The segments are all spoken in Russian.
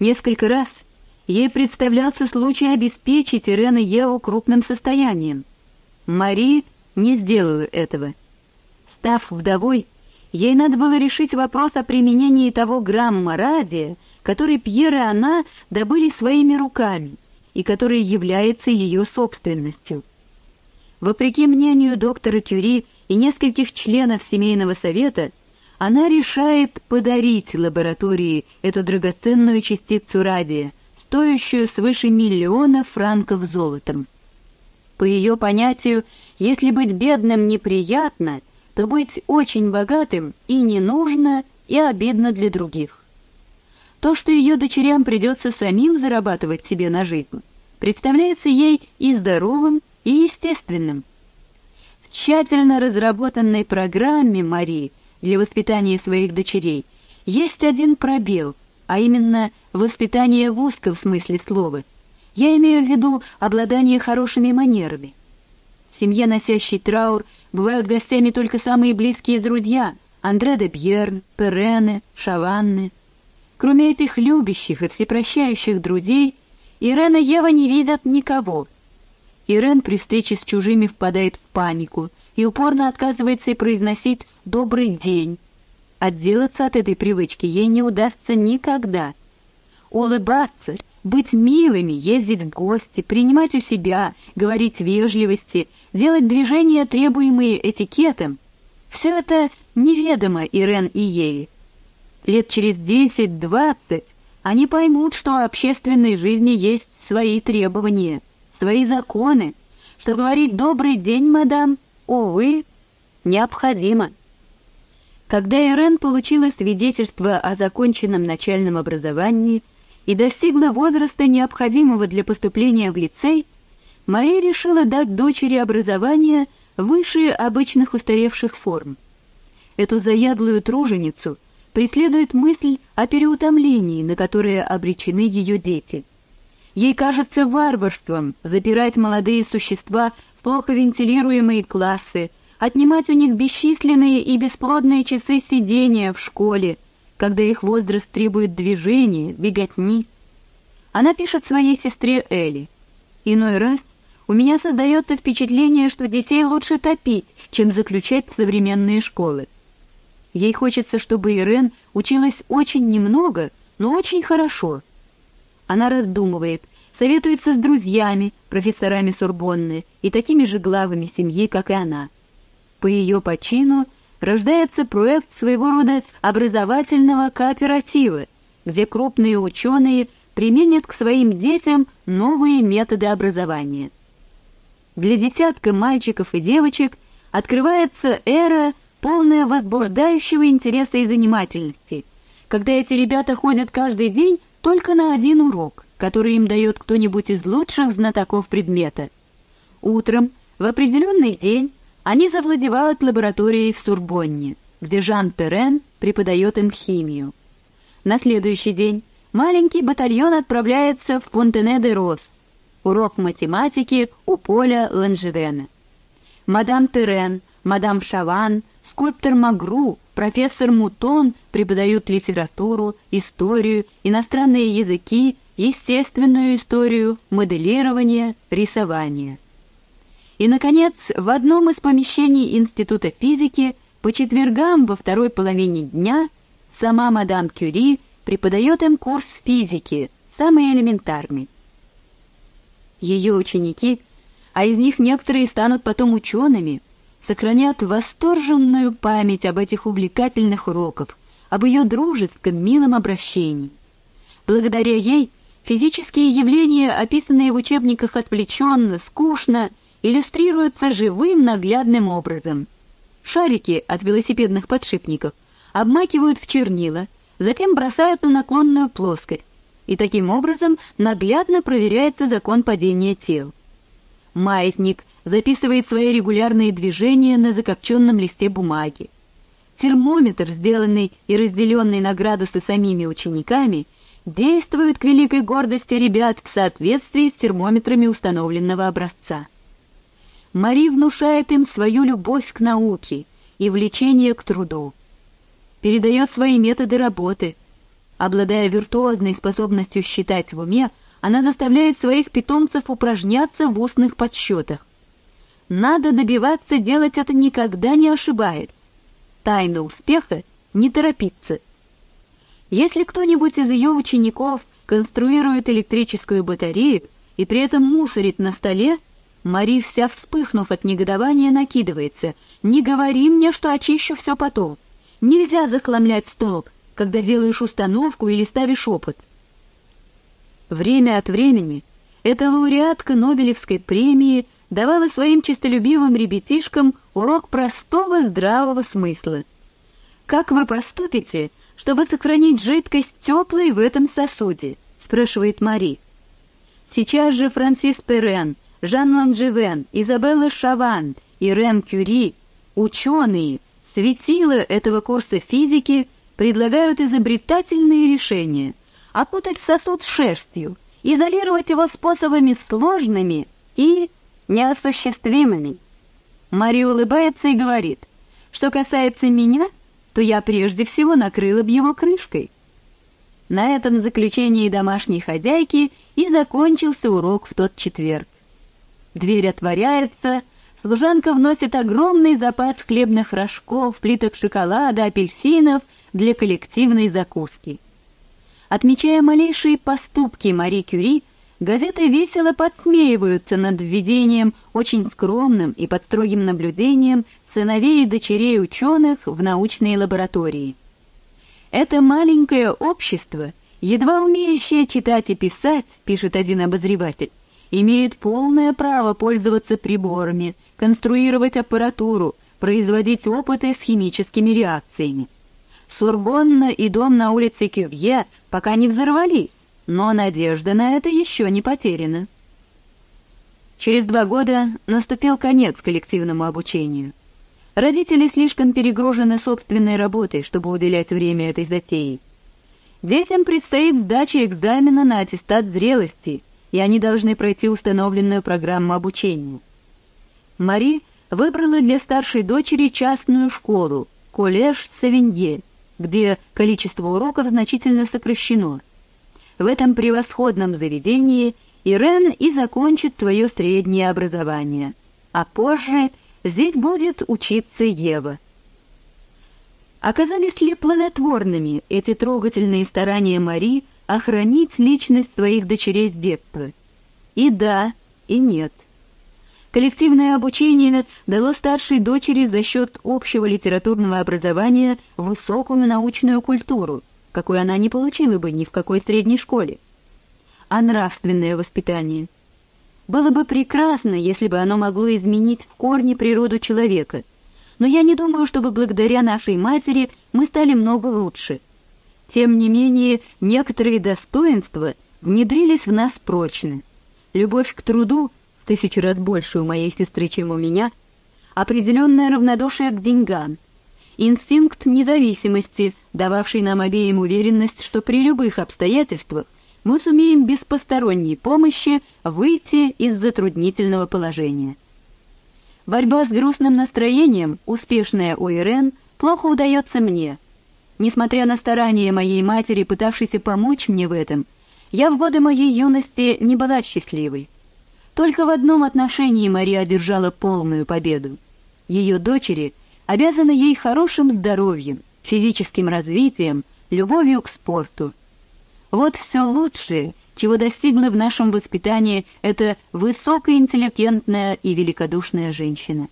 Несколько раз ей представлялся случай обеспечить Ирен и Еву крупным состоянием. Мари не сделала этого. Став вдовой, ей надо было решить вопрос о применении того грамма радия, который Пьер и она добыли своими руками и который является ее собственностью. Вопреки мнению доктора Кюри и нескольких членов семейного совета, она решает подарить лаборатории эту драгоценную частицу радия, стоящую свыше миллиона франков золотом. По ее понятию, если быть бедным неприятно, то быть очень богатым и не нужно, и обидно для других. То, что ее дочерям придется самим зарабатывать себе на жизнь, представляется ей и здоровым, и естественным. В тщательно разработанной программе Марии для воспитания своих дочерей есть один пробел, а именно воспитание в узком смысле слова. Я имею в виду обладание хорошими манерами. В семье, носящей траур, бывают гостями только самые близкие друзья — Андре де Бьерн, Перене, Шаванны. Кроме этих любящих и всепрощающих друзей, Ирена и Ева не видят никого. Ирен при встрече с чужими впадает в панику и упорно отказывается произносить «добрый день». Отделаться от этой привычки ей не удастся никогда. Улыбаться, быть милыми, ездить в гости, принимать у себя, говорить вежливости, делать движения, требуемые этикетом — все это неведомо Ирен и ей. Лет через десять-двадцать они поймут, что в общественной жизни есть свои требования, свои законы, что говорить «добрый день, мадам», увы, необходимо. Когда Ирен получила свидетельство о законченном начальном образовании и достигла возраста, необходимого для поступления в лицей, Мария решила дать дочери образование выше обычных устаревших форм. Эту заядлую труженицу преследует мысль о переутомлении, на которое обречены ее дети. Ей кажется варварством запирать молодые существа в плохо вентилируемые классы, отнимать у них бесчисленные и бесплодные часы сидения в школе, когда их возраст требует движения, беготни. Она пишет своей сестре Элли. «Иной раз у меня создается впечатление, что детей лучше топить, чем заключать в современные школы. Ей хочется, чтобы Ирен училась очень немного, но очень хорошо. Она раздумывает, советуется с друзьями, профессорами Сорбонны и такими же главами семьи, как и она. По ее почину рождается проект своего рода образовательного кооператива, где крупные ученые применят к своим детям новые методы образования. Для десятка мальчиков и девочек открывается эра полная возбуждающего интереса и занимательности, когда эти ребята ходят каждый день только на один урок, который им дает кто-нибудь из лучших знатоков предмета. Утром, в определенный день, они завладевают лабораторией в Сурбонне, где Жан Перен преподает им химию. На следующий день маленький батальон отправляется в Понтене-де-Рос, урок математики у Поля Ланжевена. Мадам Терен, мадам Шаван, скульптор Магру, профессор Мутон преподают литературу, историю, иностранные языки, естественную историю, моделирование, рисование. И, наконец, в одном из помещений Института физики по четвергам во второй половине дня сама мадам Кюри преподает им курс физики, самый элементарный. Ее ученики, а из них некоторые станут потом учеными, сохранят восторженную память об этих увлекательных уроках, об ее дружеском, милом обращении. Благодаря ей физические явления, описанные в учебниках отвлеченно, скучно, иллюстрируются живым наглядным образом. Шарики от велосипедных подшипников обмакивают в чернила, затем бросают на наклонную плоскость, и таким образом наглядно проверяется закон падения тел. Маятник записывает свои регулярные движения на закопченном листе бумаги. Термометр, сделанный и разделенный на градусы самими учениками, действует к великой гордости ребят в соответствии с термометрами установленного образца. Мари внушает им свою любовь к науке и влечение к труду. Передает свои методы работы, Обладая виртуозной способностью считать в уме, она заставляет своих питомцев упражняться в устных подсчетах. Надо добиваться делать это никогда не ошибает. Тайна успеха — не торопиться. Если кто-нибудь из ее учеников конструирует электрическую батарею и при этом мусорит на столе, Мари, вся вспыхнув от негодования, накидывается. «Не говори мне, что очищу все потом. Нельзя захламлять столб, когда делаешь установку или ставишь опыт». Время от времени эта лауреатка Нобелевской премии давала своим честолюбивым ребятишкам урок простого здравого смысла. «Как вы поступите, чтобы сохранить жидкость теплой в этом сосуде?» — спрашивает Мари. Сейчас же Франсис Перен, Жан Ланжевен, Изабелла Шаван и Рем Кюри, ученые, светила этого курса физики, предлагают изобретательные решения, опутать сосуд шерстью, изолировать его способами сложными и неосуществимыми. Мария улыбается и говорит, что касается меня, то я прежде всего накрыла б его крышкой. На этом заключении домашней хозяйки и закончился урок в тот четверг. Дверь отворяется, служанка вносит огромный запас хлебных рожков, плиток шоколада, апельсинов для коллективной закуски. Отмечая малейшие поступки Мари Кюри, газеты весело подсмеиваются над введением очень скромным и под строгим наблюдением сыновей и дочерей ученых в научные лаборатории. Это маленькое общество, едва умеющее читать и писать, пишет один обозреватель, имеет полное право пользоваться приборами, конструировать аппаратуру, производить опыты с химическими реакциями. Сурбонна и дом на улице Кювье пока не взорвались, но надежда на это еще не потеряна. Через два года наступил конец коллективному обучению. Родители слишком перегружены собственной работой, чтобы уделять время этой затее. Детям предстоит сдача экзамена на аттестат зрелости — и они должны пройти установленную программу обучения. Мари выбрала для старшей дочери частную школу, коллеж Савинье, где количество уроков значительно сокращено. В этом превосходном заведении Ирен и закончит твое среднее образование, а позже здесь будет учиться Ева. Оказались ли плодотворными эти трогательные старания Мари охранить личность твоих дочерей с детства. И да, и нет. Коллективное обучение дало старшей дочери за счет общего литературного образования высокую научную культуру, какой она не получила бы ни в какой средней школе. А нравственное воспитание? Было бы прекрасно, если бы оно могло изменить в корне природу человека, но я не думаю, чтобы благодаря нашей матери мы стали много лучше — тем не менее, некоторые достоинства внедрились в нас прочно. Любовь к труду, в тысячу раз больше у моей сестры, чем у меня, определенное равнодушие к деньгам, инстинкт независимости, дававший нам обеим уверенность, что при любых обстоятельствах мы сумеем без посторонней помощи выйти из затруднительного положения. Борьба с грустным настроением, успешная у Ирен, плохо удается мне — Несмотря на старания моей матери, пытавшейся помочь мне в этом, я в годы моей юности не была счастливой. Только в одном отношении Мария одержала полную победу. Ее дочери обязаны ей хорошим здоровьем, физическим развитием, любовью к спорту. Вот все лучшее, чего достигла в нашем воспитании эта высокоинтеллигентная и великодушная женщина.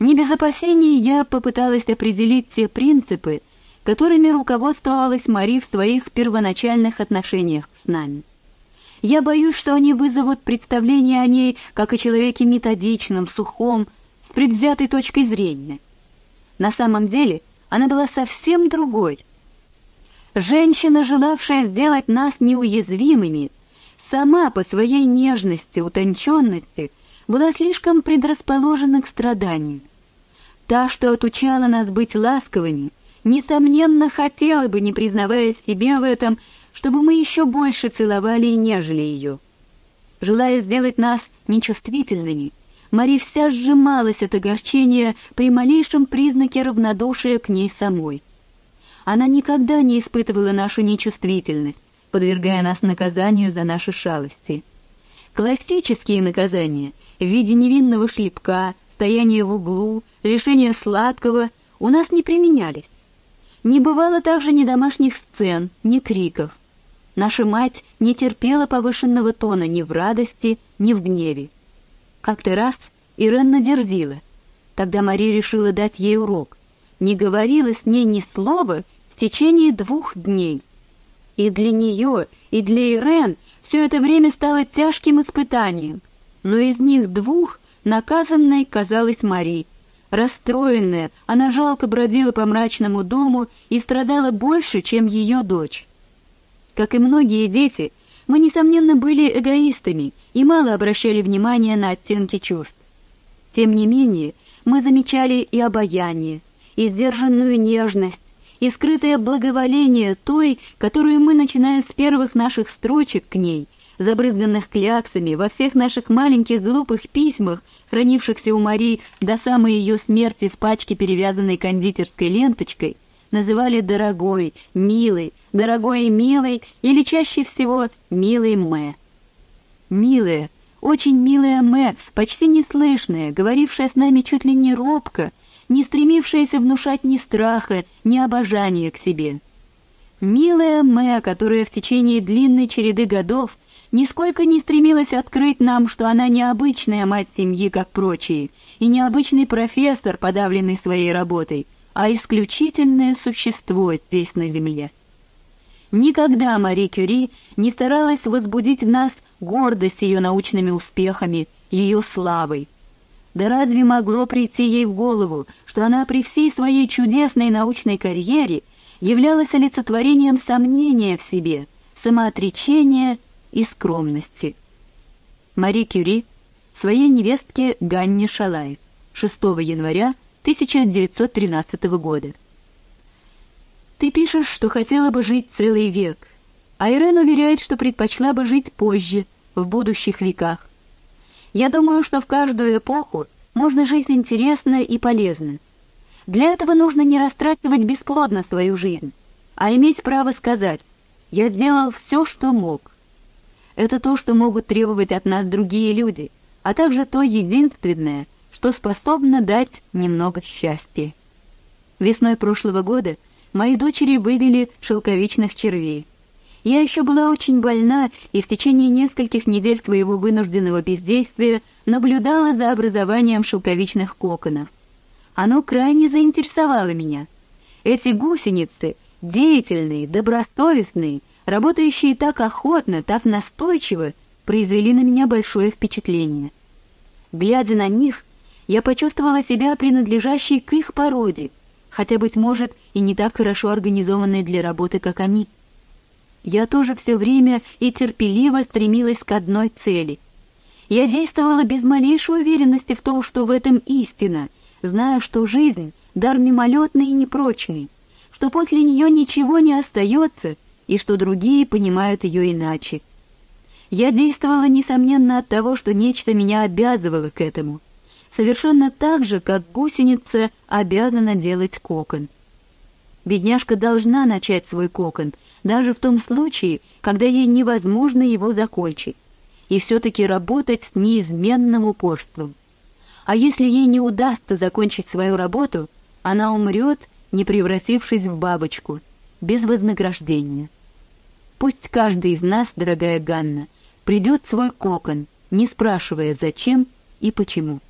Не без опасений я попыталась определить те принципы, которыми руководствовалась Мари в своих первоначальных отношениях с нами. Я боюсь, что они вызовут представление о ней как о человеке методичном, сухом, с предвзятой точкой зрения. На самом деле она была совсем другой. Женщина, желавшая сделать нас неуязвимыми, сама по своей нежности, утонченности, была слишком предрасположена к страданию. Та, что отучала нас быть ласковыми, несомненно хотела бы, не признавая себе в этом, чтобы мы еще больше целовали и нежели ее. Желая сделать нас нечувствительными, Мари вся сжималась от огорчения при малейшем признаке равнодушия к ней самой. она никогда не испытывала нашу нечувствительность, подвергая нас наказанию за наши шалости. Классические наказания в виде невинного шлепка, стояния в углу, лишения сладкого у нас не применялись. Не бывало также ни домашних сцен, ни криков. Наша мать не терпела повышенного тона ни в радости, ни в гневе. Как-то раз Ирен надерзила. Тогда Мария решила дать ей урок. Не говорила с ней ни слова в течение двух дней. И для нее, и для Ирен все это время стало тяжким испытанием. Но из них двух наказанной казалась Мария. Расстроенная, она жалко бродила по мрачному дому и страдала больше, чем ее дочь. Как и многие дети, мы, несомненно, были эгоистами и мало обращали внимания на оттенки чувств. Тем не менее, мы замечали и обаяние, и сдержанную нежность, и скрытое благоволение той, которую мы, начиная с первых наших строчек к ней, забрызганных кляксами во всех наших маленьких глупых письмах, хранившихся у Марии до самой ее смерти в пачке, перевязанной кондитерской ленточкой, называли дорогой, милой, дорогой и милой, или чаще всего милой Мэ. Милая, очень милая Мэ, почти неслышная, говорившая с нами чуть ли не робко, не стремившаяся внушать ни страха, ни обожания к себе. Милая Мэ, которая в течение длинной череды годов нисколько не стремилась открыть нам, что она необычная мать семьи, как прочие, и необычный профессор, подавленный своей работой — а исключительное существо здесь на Земле. Никогда Мари Кюри не старалась возбудить в нас гордость ее научными успехами, ее славой. Да разве могло прийти ей в голову, что она при всей своей чудесной научной карьере являлась олицетворением сомнения в себе, самоотречения и скромности? Мари Кюри своей невестке Ганне Шалай 6 января 1913 года. Ты пишешь, что хотела бы жить целый век, а Ирен уверяет, что предпочла бы жить позже, в будущих веках. Я думаю, что в каждую эпоху можно жить интересно и полезно. Для этого нужно не растрачивать бесплодно свою жизнь, а иметь право сказать «я сделал все, что мог». Это то, что могут требовать от нас другие люди, а также то единственное — что способно дать немного счастья. Весной прошлого года мои дочери вывели шелковичных червей. Я еще была очень больна и в течение нескольких недель своего вынужденного бездействия наблюдала за образованием шелковичных коконов. Оно крайне заинтересовало меня. Эти гусеницы, деятельные, добросовестные, работающие так охотно, так настойчиво, произвели на меня большое впечатление. Глядя на них, я почувствовала себя принадлежащей к их породе, хотя, быть может, и не так хорошо организованной для работы, как они. Я тоже все время и терпеливо стремилась к одной цели. Я действовала без малейшей уверенности в том, что в этом истина, зная, что жизнь — дар мимолетный и непрочный, что после нее ничего не остается и что другие понимают ее иначе. Я действовала, несомненно, от того, что нечто меня обязывало к этому — совершенно так же, как гусеница обязана делать кокон. Бедняжка должна начать свой кокон, даже в том случае, когда ей невозможно его закончить, и все-таки работать с неизменным упорством. А если ей не удастся закончить свою работу, она умрет, не превратившись в бабочку, без вознаграждения. Пусть каждый из нас, дорогая Ганна, придет в свой кокон, не спрашивая, зачем и почему.